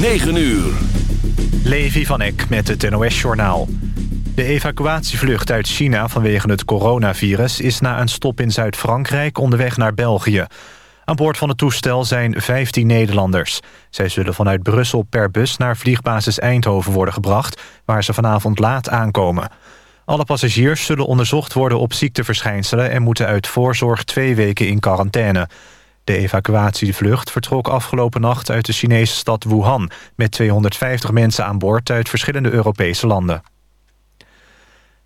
9 uur. Levi van Eck met het NOS-journaal. De evacuatievlucht uit China vanwege het coronavirus... is na een stop in Zuid-Frankrijk onderweg naar België. Aan boord van het toestel zijn 15 Nederlanders. Zij zullen vanuit Brussel per bus naar vliegbasis Eindhoven worden gebracht... waar ze vanavond laat aankomen. Alle passagiers zullen onderzocht worden op ziekteverschijnselen... en moeten uit voorzorg twee weken in quarantaine... De evacuatievlucht vertrok afgelopen nacht uit de Chinese stad Wuhan... met 250 mensen aan boord uit verschillende Europese landen.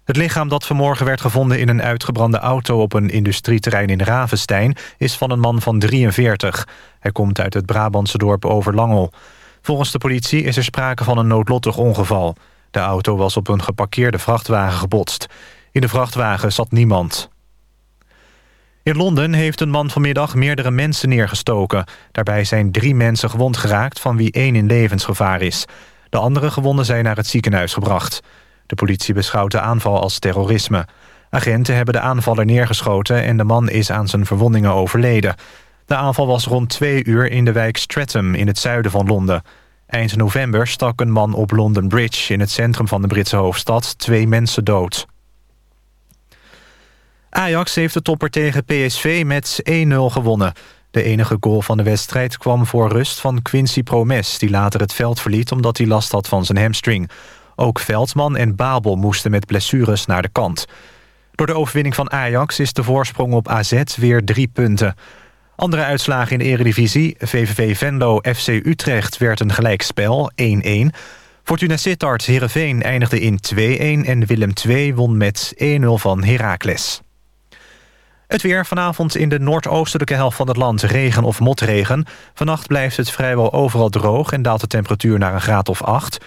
Het lichaam dat vanmorgen werd gevonden in een uitgebrande auto... op een industrieterrein in Ravenstein is van een man van 43. Hij komt uit het Brabantse dorp Overlangel. Volgens de politie is er sprake van een noodlottig ongeval. De auto was op een geparkeerde vrachtwagen gebotst. In de vrachtwagen zat niemand. In Londen heeft een man vanmiddag meerdere mensen neergestoken. Daarbij zijn drie mensen gewond geraakt, van wie één in levensgevaar is. De andere gewonden zijn naar het ziekenhuis gebracht. De politie beschouwt de aanval als terrorisme. Agenten hebben de aanvaller neergeschoten... en de man is aan zijn verwondingen overleden. De aanval was rond twee uur in de wijk Streatham in het zuiden van Londen. Eind november stak een man op London Bridge... in het centrum van de Britse hoofdstad twee mensen dood. Ajax heeft de topper tegen PSV met 1-0 gewonnen. De enige goal van de wedstrijd kwam voor rust van Quincy Promes... die later het veld verliet omdat hij last had van zijn hamstring. Ook Veldman en Babel moesten met blessures naar de kant. Door de overwinning van Ajax is de voorsprong op AZ weer drie punten. Andere uitslagen in de eredivisie. VVV Venlo FC Utrecht werd een gelijkspel, 1-1. Fortuna Sittard Heerenveen eindigde in 2-1... en Willem II won met 1-0 van Heracles. Het weer vanavond in de noordoostelijke helft van het land regen of motregen. Vannacht blijft het vrijwel overal droog en daalt de temperatuur naar een graad of 8.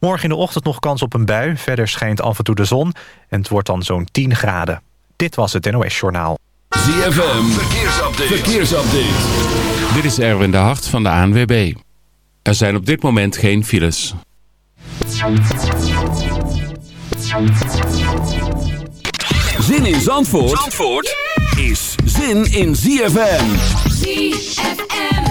Morgen in de ochtend nog kans op een bui. Verder schijnt af en toe de zon en het wordt dan zo'n 10 graden. Dit was het NOS Journaal. ZFM, verkeersupdate. verkeersupdate. Dit is Erwin de Hart van de ANWB. Er zijn op dit moment geen files. Zin in Zandvoort? Zandvoort? Zin in ZFM. ZFM.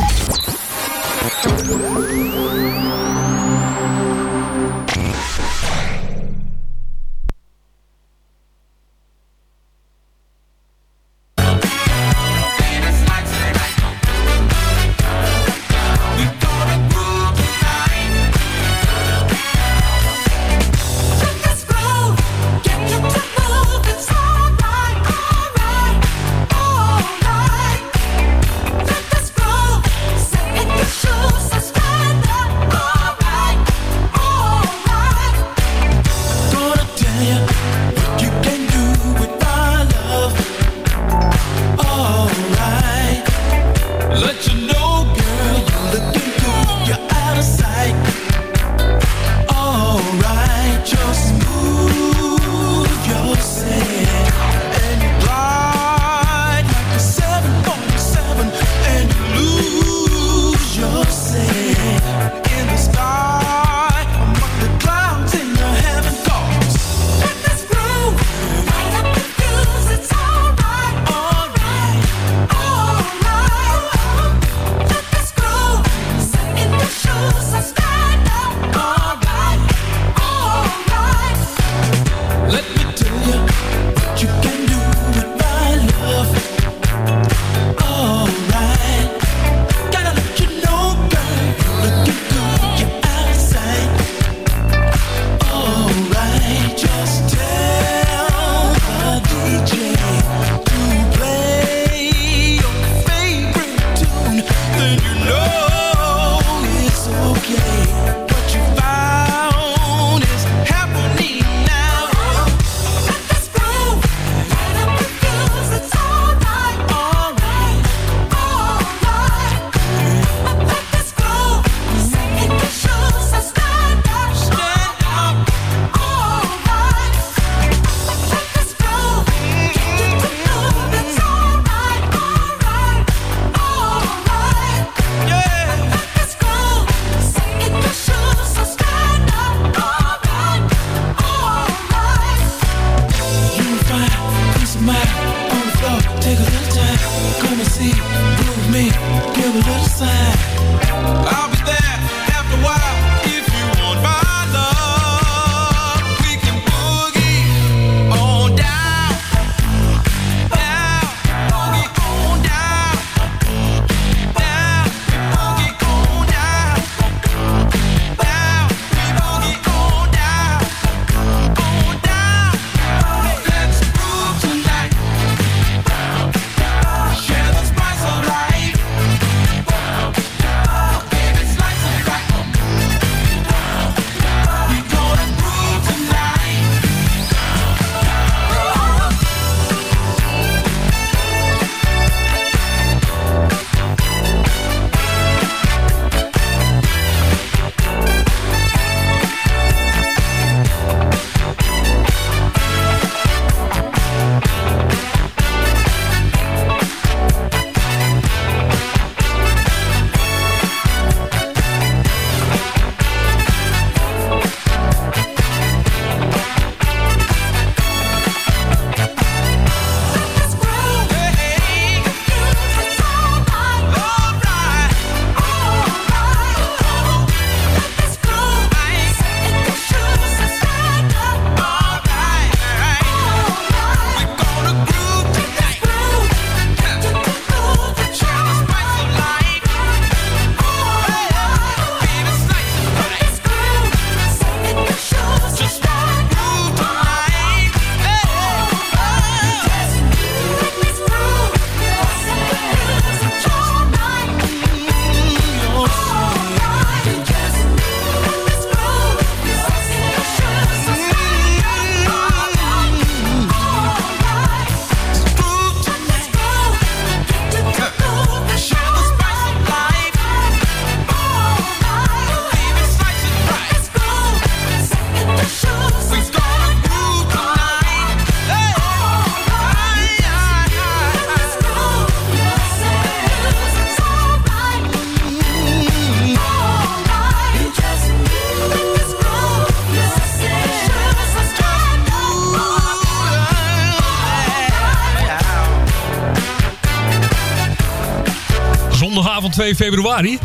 2 februari.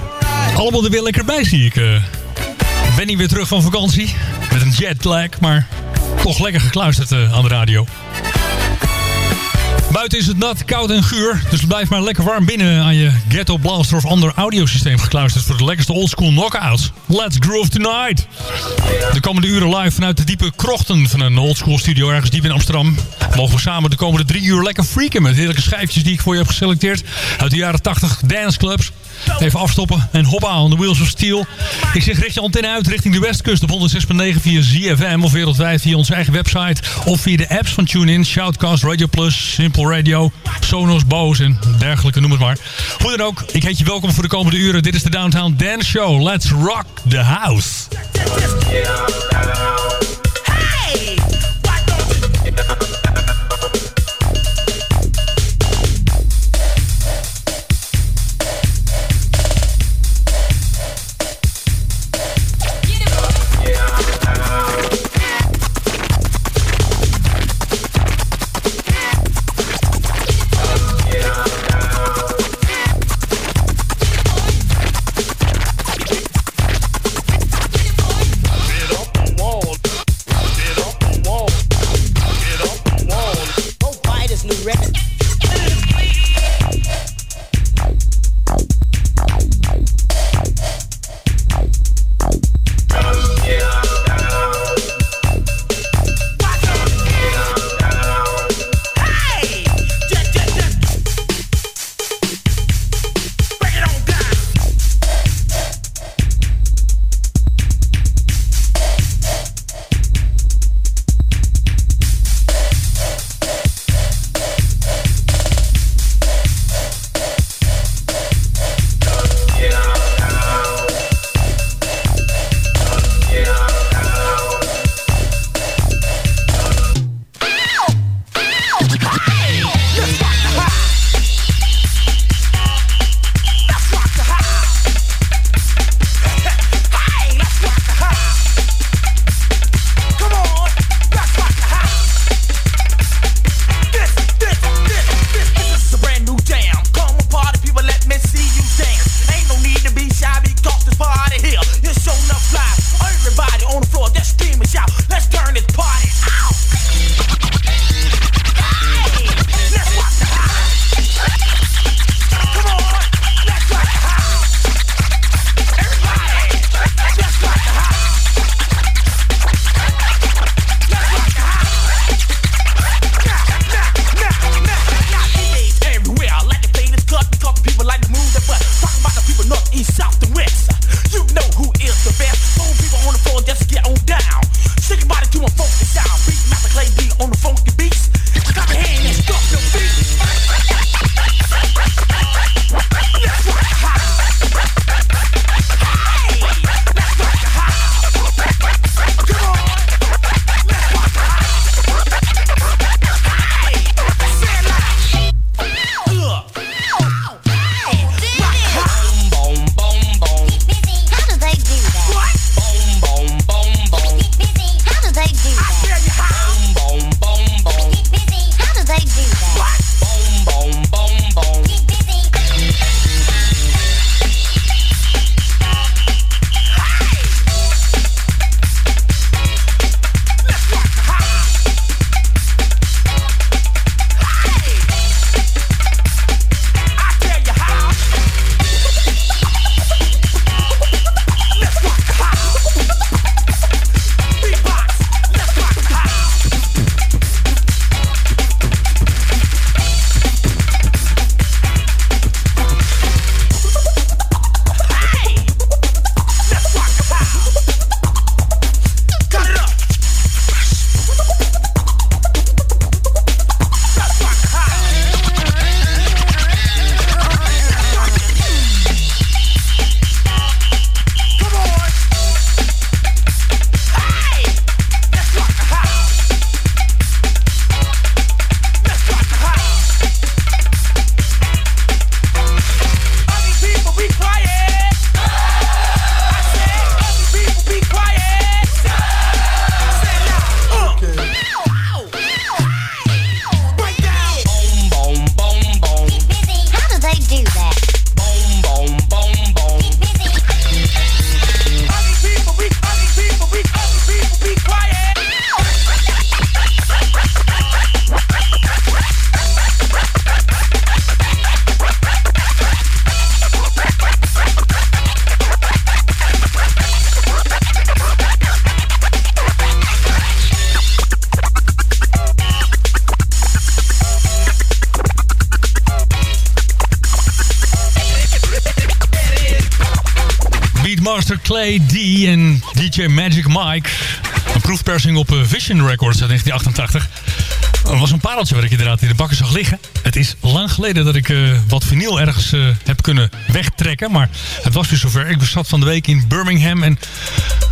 Allemaal er weer lekker bij, zie ik. Uh, Benny weer terug van vakantie. Met een jetlag, maar toch lekker gekluisterd uh, aan de radio. Buiten is het nat, koud en guur. Dus blijf maar lekker warm binnen aan je Ghetto Blaster of ander audiosysteem gekluisterd voor de lekkerste oldschool knockouts. Let's groove tonight! De komende uren live vanuit de diepe krochten van een oldschool studio ergens diep in Amsterdam. Mogen we samen de komende drie uur lekker freaken met heerlijke schijfjes die ik voor je heb geselecteerd. Uit de jaren 80 danceclubs. Even afstoppen en hoppa on the wheels of steel. Ik zeg richt je antenne uit richting de westkust op 106.9 via ZFM of wereldwijd via onze eigen website of via de apps van TuneIn, Shoutcast, Radio Plus, Simple Radio, Sonos, Bose en dergelijke, noem het maar. Hoe dan ook, ik heet je welkom voor de komende uren. Dit is de Downtown Dance Show. Let's rock the house. Clay D en DJ Magic Mike. Een proefpersing op eh, Vision Records uit 1988. Er was een pareltje waar ik inderdaad in de bakken zag liggen. Het is lang geleden dat ik uh, wat vinyl ergens uh, heb kunnen wegtrekken. Maar het was weer zover. Ik zat van de week in Birmingham en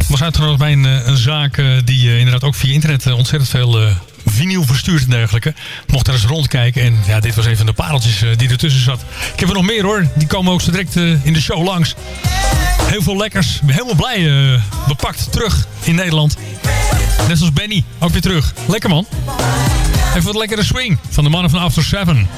was uitgenodigd bij een zaak die inderdaad ook via internet ontzettend veel vinyl verstuurd en dergelijke. Mocht er eens rondkijken en ja, dit was een van de pareltjes die ertussen zat. Ik heb er nog meer hoor. Die komen ook zo direct in de show langs. Heel veel lekkers. Helemaal blij uh, bepakt terug in Nederland. Net zoals Benny, ook weer terug. Lekker man. Even wat lekkere swing van de mannen van After Seven.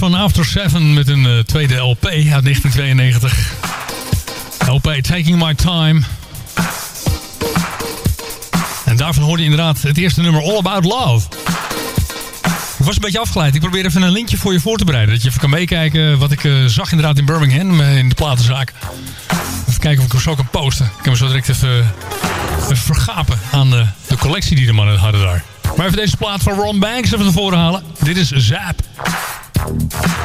Van After Seven met een uh, tweede LP uit 1992. LP Taking My Time. En daarvan hoorde je inderdaad het eerste nummer All About Love. Ik was een beetje afgeleid. Ik probeer even een linkje voor je voor te bereiden. Dat je even kan meekijken wat ik uh, zag inderdaad in Birmingham in de platenzaak. Even kijken of ik hem zo kan posten. Ik kan me zo direct even, even vergapen aan de, de collectie die de mannen hadden daar. Maar even deze plaat van Ron Banks even naar voren halen. Dit is Zap. Bye.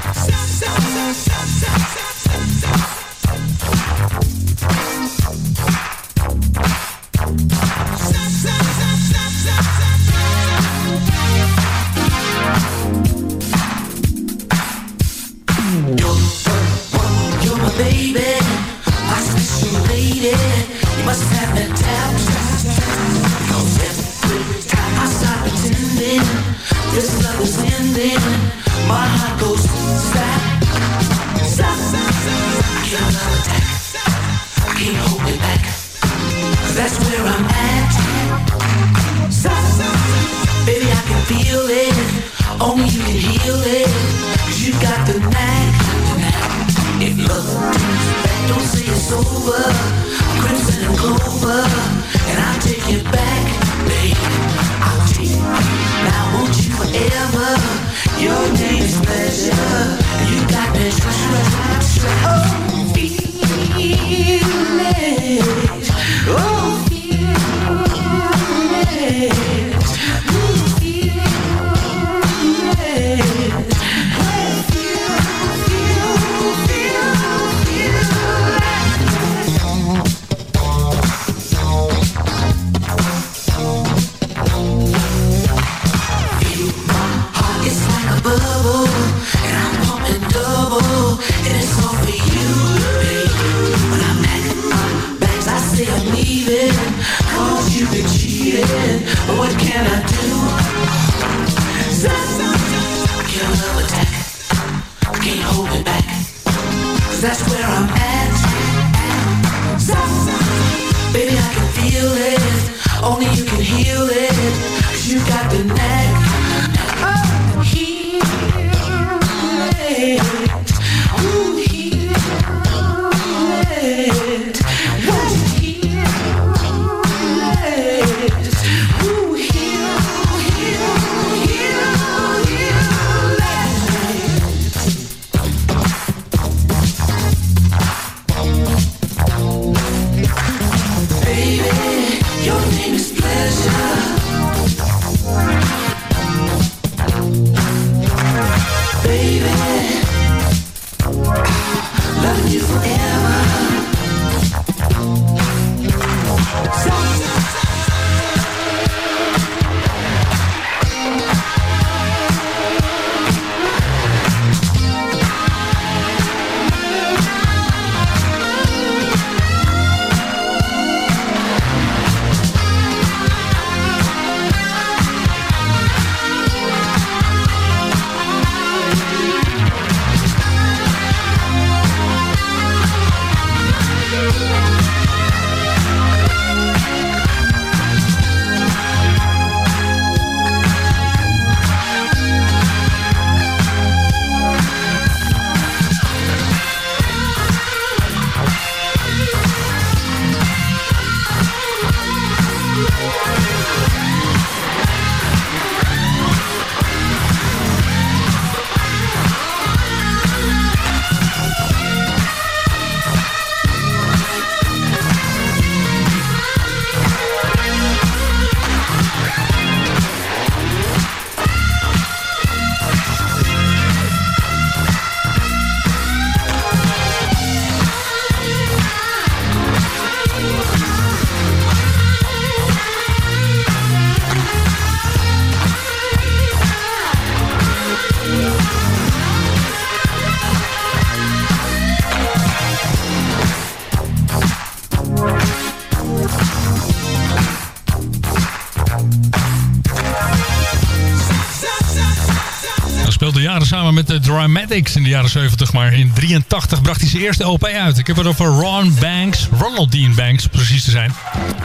Dramatics in de jaren 70. Maar in 83 bracht hij zijn eerste LP uit. Ik heb het over Ron Banks, Ronald Dean Banks precies te zijn.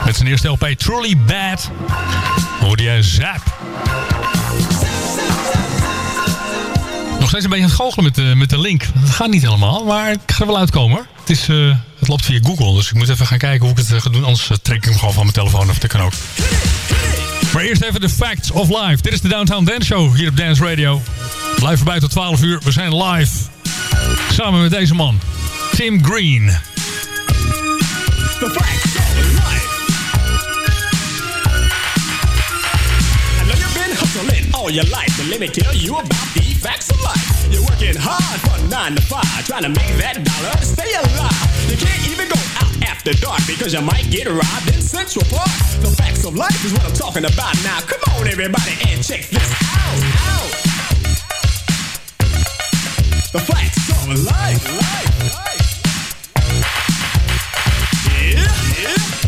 Met zijn eerste LP Truly Bad. Hoorde jij Zap. Nog steeds een beetje aan het goochelen met de, met de link. Dat gaat niet helemaal, maar ik ga er wel uitkomen. Het, is, uh, het loopt via Google, dus ik moet even gaan kijken hoe ik het ga doen. Anders trek ik hem gewoon van mijn telefoon of dat kan ook. Maar eerst even de facts of life. Dit is de Downtown Dance Show hier op Dance Radio. Blijf erbij tot 12 uur. We zijn live. Samen met deze man. Tim Green. The facts all your life. But let me tell you about the facts of life. You're working hard from 9 to 5. Trying to make that dollar stay alive. You can't even go out after dark because you might get robbed in Central Park. The facts of life is what I'm talking about now. Come on, everybody, and check this out. out. The facts of life. life, life. Yeah, yeah,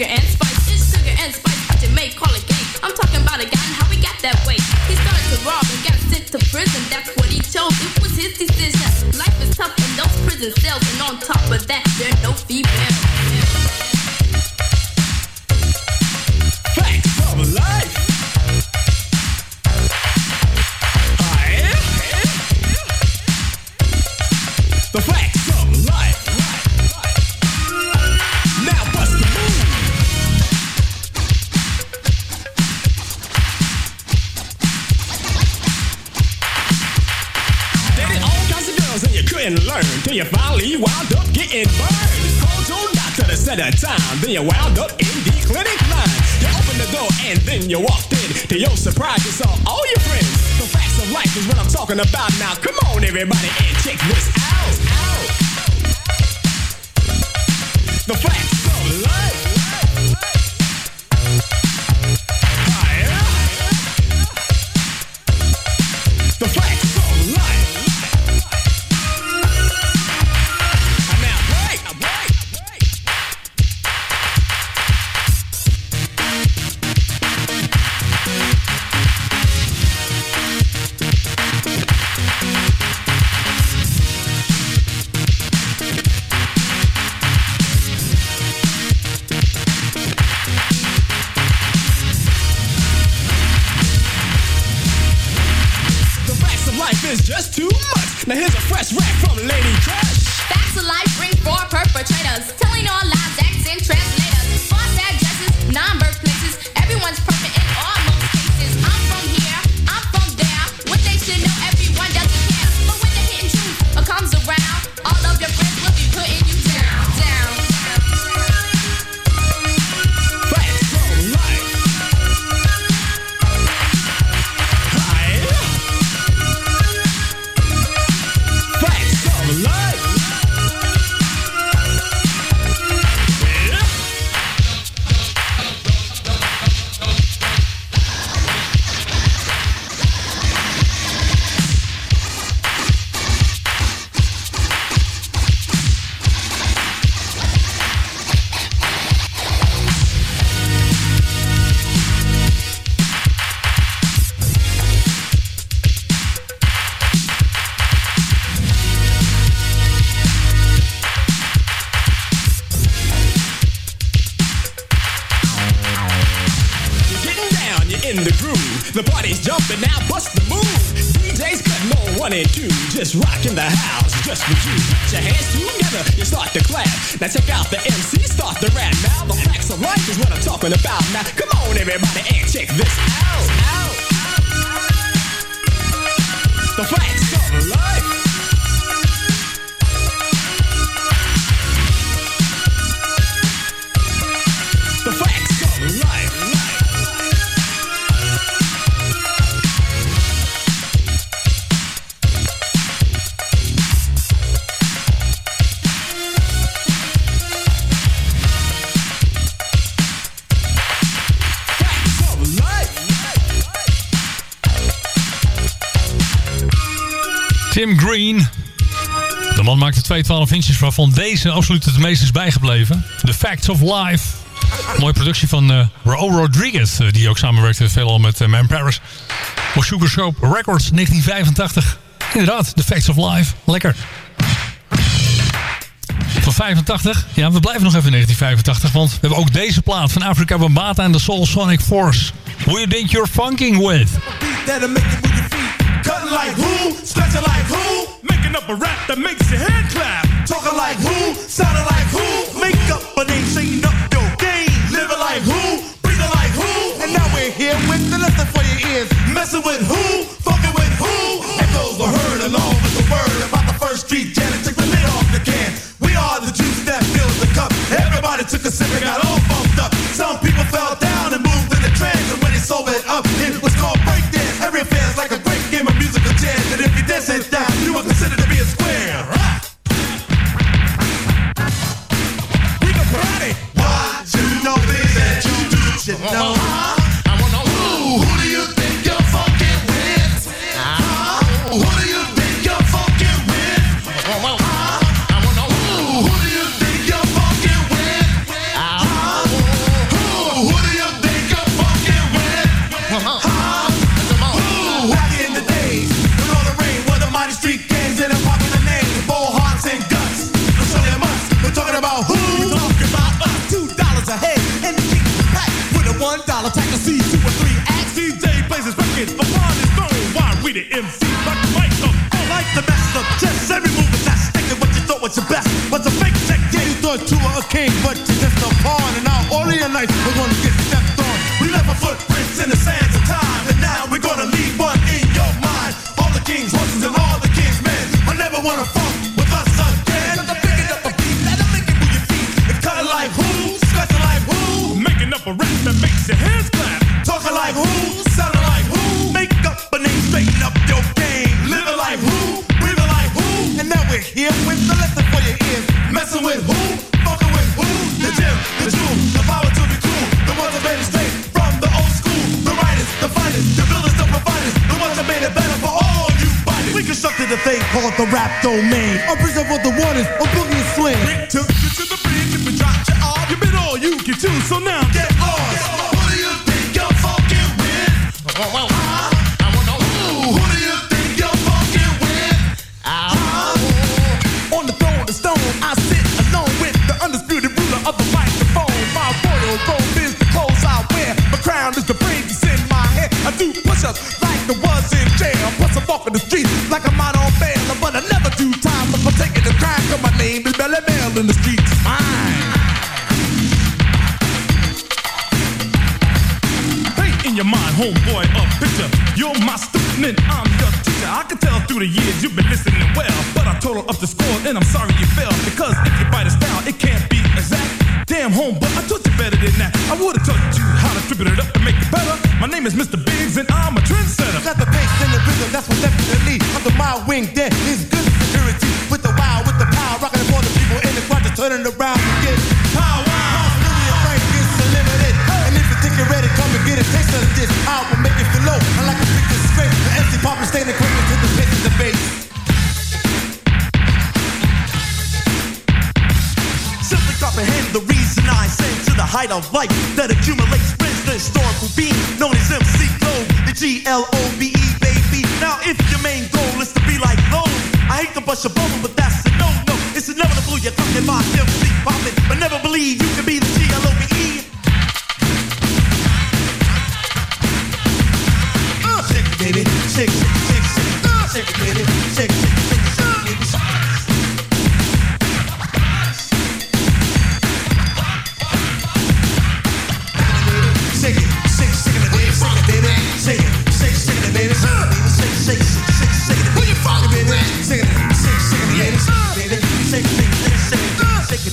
sugar and spice. It's sugar and spice, but you may call it game. I'm talking about a guy and how he got that way. He started to rob and got sent to prison. That's what he chose. It was his decision. Life is tough in those prison cells, and on top De man maakte twee 12 inches waarvan deze absoluut het meest is bijgebleven. The Facts of Life. Mooie productie van uh, Rodriguez, uh, die ook samenwerkte veelal met uh, Man Paris. Voor Sugar Records 1985. Inderdaad, The Facts of Life. Lekker. Van 85. Ja, we blijven nog even in 1985. Want we hebben ook deze plaat van Africa Bambata en de Soul Sonic Force. Who you think you're funking with? That'll make you move your feet. Cutting like who? Stretching like who? Making up a rap that makes your head clap. Talking like who? Sounding like who? Make up a name, saying up your game. Living like who? Breathing like who? And now we're here with the lesson for your ears. Messing with who? Fucking with who? Echoes were heard along with the word about the first street janitor. Took the lid off the can. We are the juice that fills the cup. Everybody took a sip and got Thought a king, but just a pawn. And now all of your nights are gonna rap domain. A prison for the height of life that accumulates friends, the historical being known as MC Globe, the G L O B E, baby. Now, if your main goal is to be like those, I hate to bust your bubble, but that's a no no. It's inevitable you're talking about MC popping, but never believe you can be the G L O B E. Uh, Shake it, baby, shake, shake, shake, shake, uh, shake it, baby,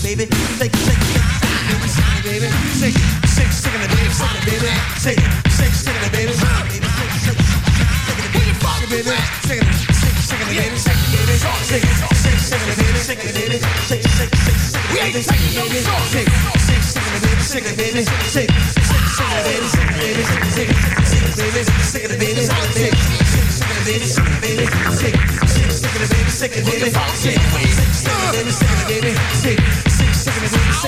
shake, shake it, baby, shake, shake, shake, baby, shake it, shake, shake it, baby, shake it, baby, shake it, shake, shake it, baby, baby, shake, shake, shake it, baby, fucking baby, shake it, shake, shake it, baby, shake it, baby, shake it, shake, shake it, baby, shake it, baby, shake, shake, shake, shake it, baby, shake it, baby, shake, shake, shake it, baby, shake it, baby, shake,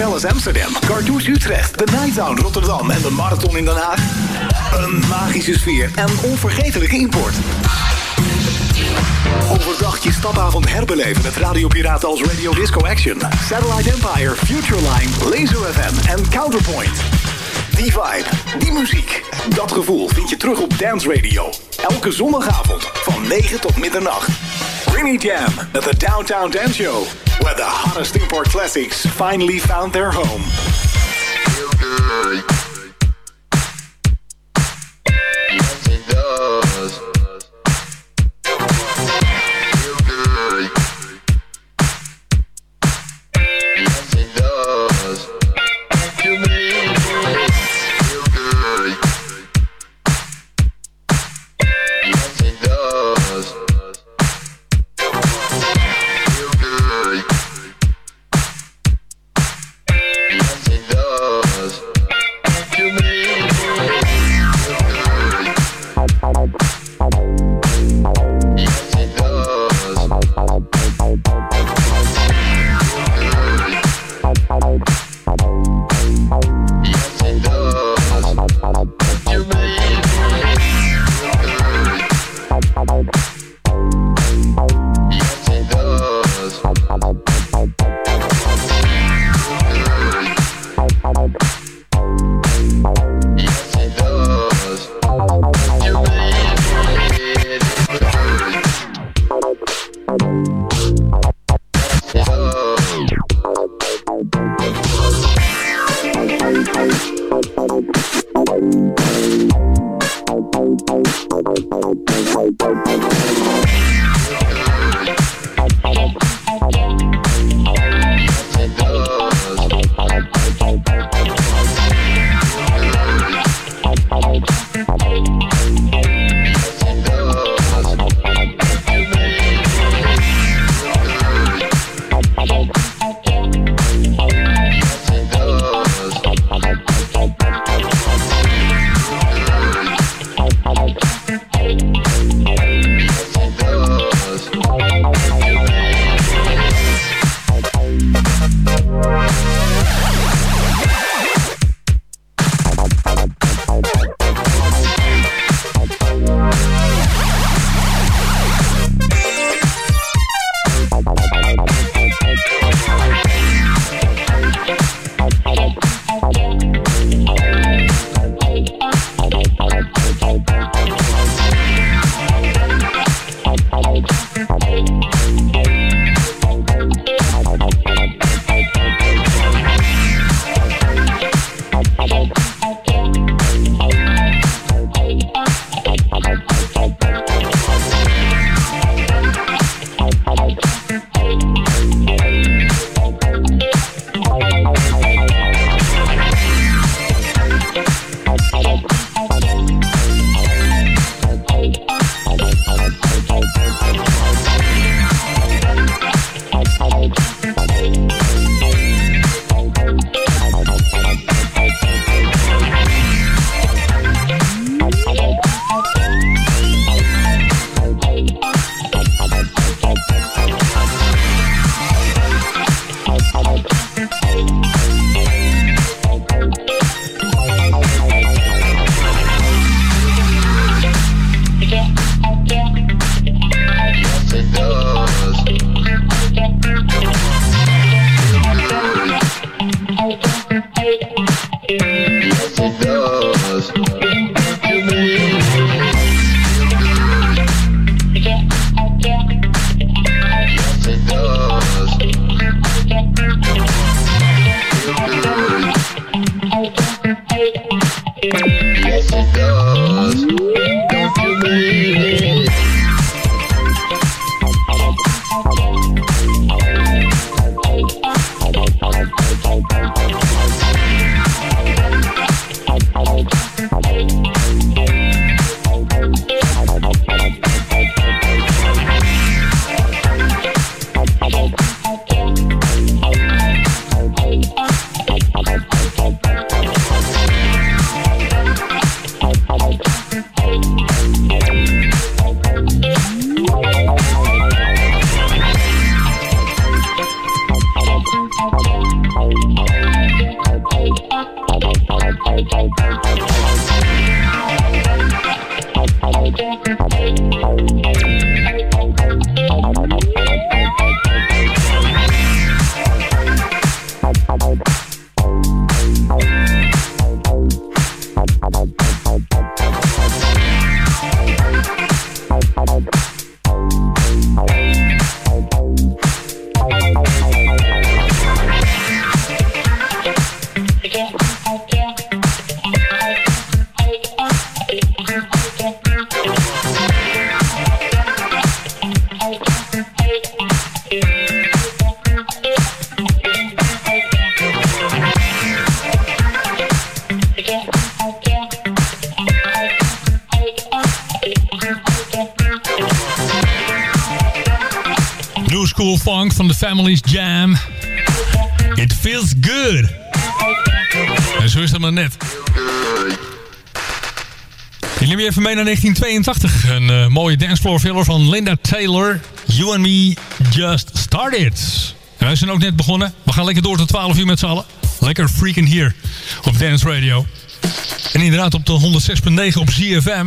Palace Amsterdam, Cartouche Utrecht, de Nighttown Rotterdam en de Marathon in Den Haag? Een magische sfeer en onvergetelijke import. Overdag je stapavond herbeleven met radiopiraten als Radio Disco Action, Satellite Empire, Futureline, Laser FM en Counterpoint. Die vibe, die muziek, dat gevoel vind je terug op Dance Radio. Elke zondagavond van 9 tot middernacht. Greeny Jam at the Downtown Dance Show. Where the hottest import classics finally found their home. Family's Jam. It feels good. En zo is dat maar net. Ik neem je even mee naar 1982. Een eh, mooie dancefloor filler van Linda Taylor. You and me just started. En wij zijn ook net begonnen. We gaan lekker door tot 12 uur met z'n allen. Lekker freaking hier op Dance Radio. En inderdaad op de 106.9 op ZFM.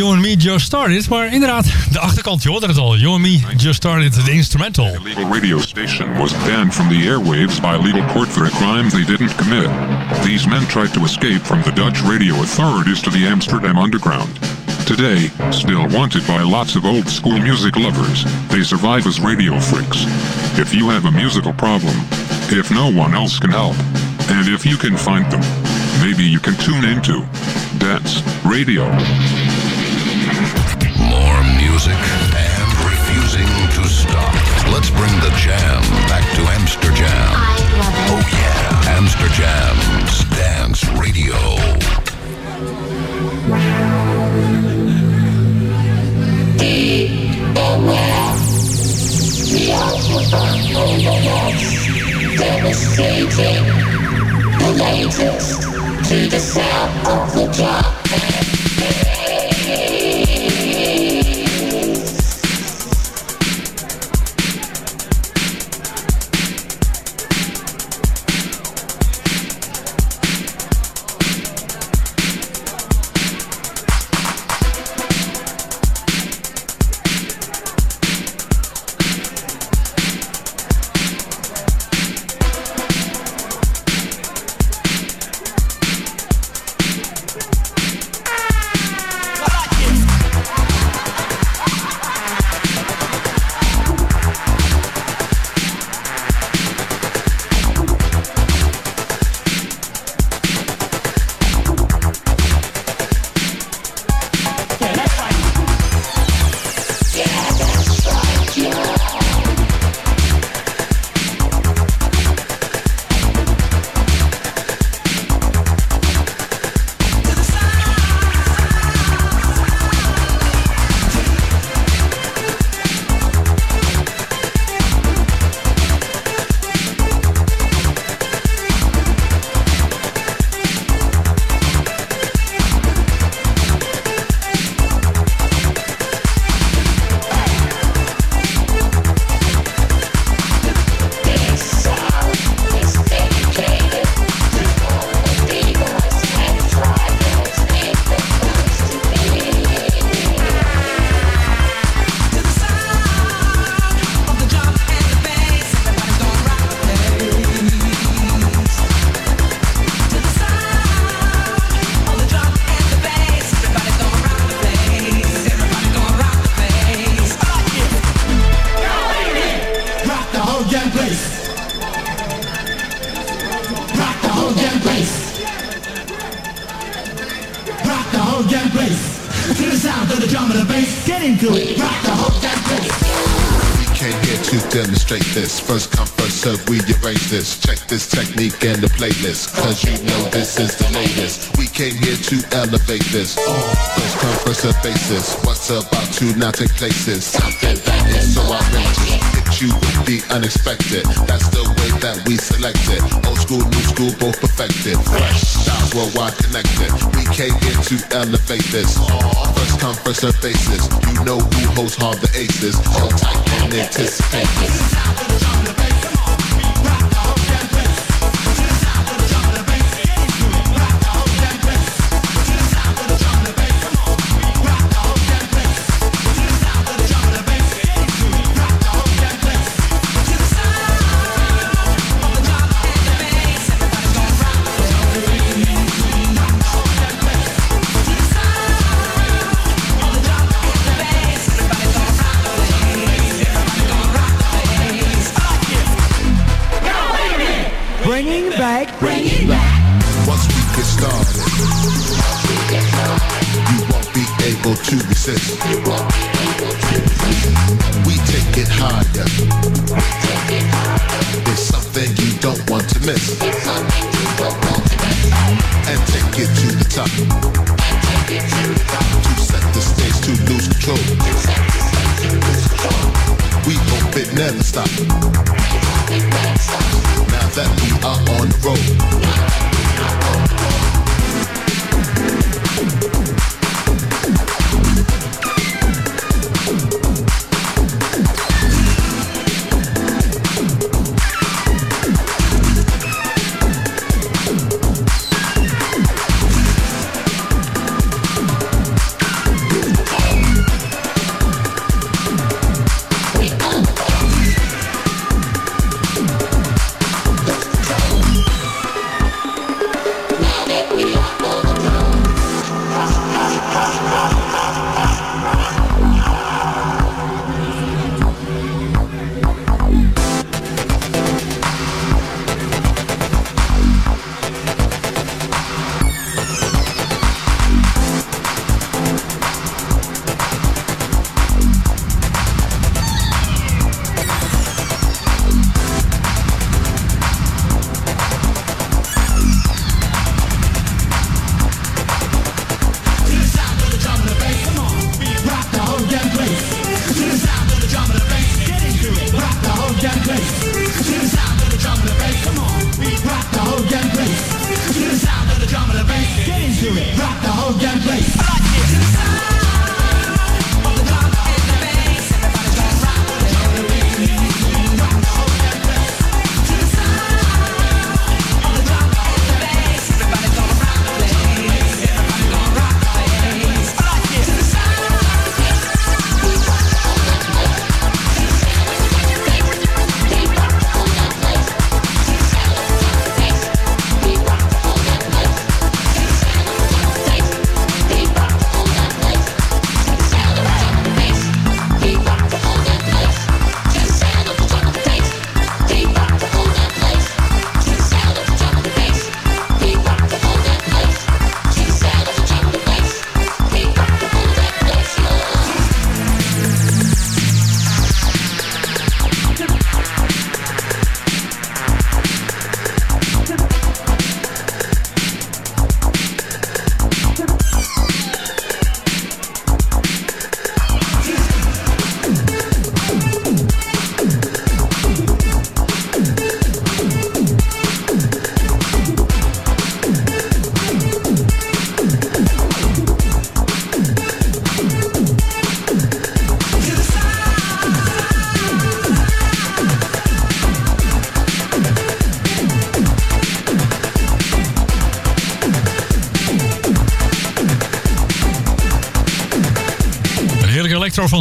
You and Me Just Started. Maar inderdaad, de achterkant, je hoorde het al. You and Me Just Started, de instrumental. illegal radio station was banned from the airwaves by legal court for a crime they didn't commit. These men tried to escape from the Dutch radio authorities to the Amsterdam underground. Today, still wanted by lots of old school music lovers, they survive as radio freaks. If you have a musical problem, if no one else can help, and if you can find them, maybe you can tune into Dance Radio. More music and refusing to stop. Let's bring the jam back to Amsterdam. Oh yeah, Amsterdam's Dance Radio. Devastating, the latest to the sound of the drum. Cause you know this is the latest. We came here to elevate this. First come, first serve basis. What's about to now take places. Something that is so outrageous. Hit you with the unexpected. That's the way that we select it. Old school, new school, both perfected. Fresh styles worldwide connected. We came here to elevate this. First come, first serve basis. You know who holds hard the aces. Hold tight and anticipate this. Bringing back. Once we get started, you won't be able to resist. We take it higher. It's something you don't want to miss. And take it to the top. To set the stage to lose control. We hope it never stops. Now that we are on the road.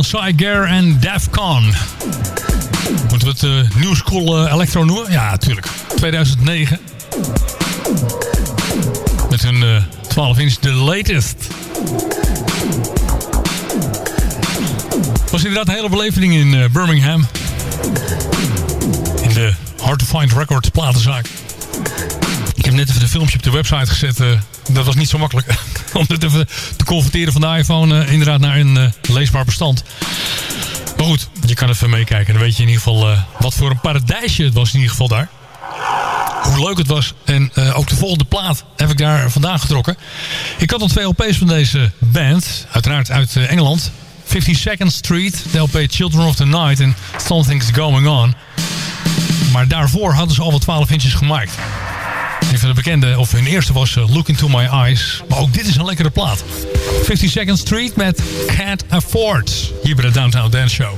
Electro van Cy Gare en Defcon. Moeten we het eh, New School eh, Electro noemen? Ja, natuurlijk. 2009. Met hun eh 12 inch The Latest. was inderdaad een hele beleving in eh, Birmingham. In de Hard to Find Records platenzaak. Heb net even een filmpje op de website gezet. eh, dat was niet zo makkelijk. Om het even te converteren van de iPhone eh, inderdaad naar een eh, leesbaar bestand. Maar goed, je kan even meekijken. Dan weet je in ieder geval wat voor een paradijsje het was in ieder geval daar. Hoe leuk het was. En ook de volgende plaat heb ik daar vandaan getrokken. Ik had al twee LP's van deze band. Uiteraard uit Engeland. 52nd Street, de LP Children of the Night en Something's Going On. Maar daarvoor hadden ze al wat 12 inches gemaakt. Een van de bekende, of hun eerste was eh, Look Into My Eyes. Maar ook dit is een lekkere plaat. 52nd Street met Can't Afford. Hier bij de Downtown Dance Show.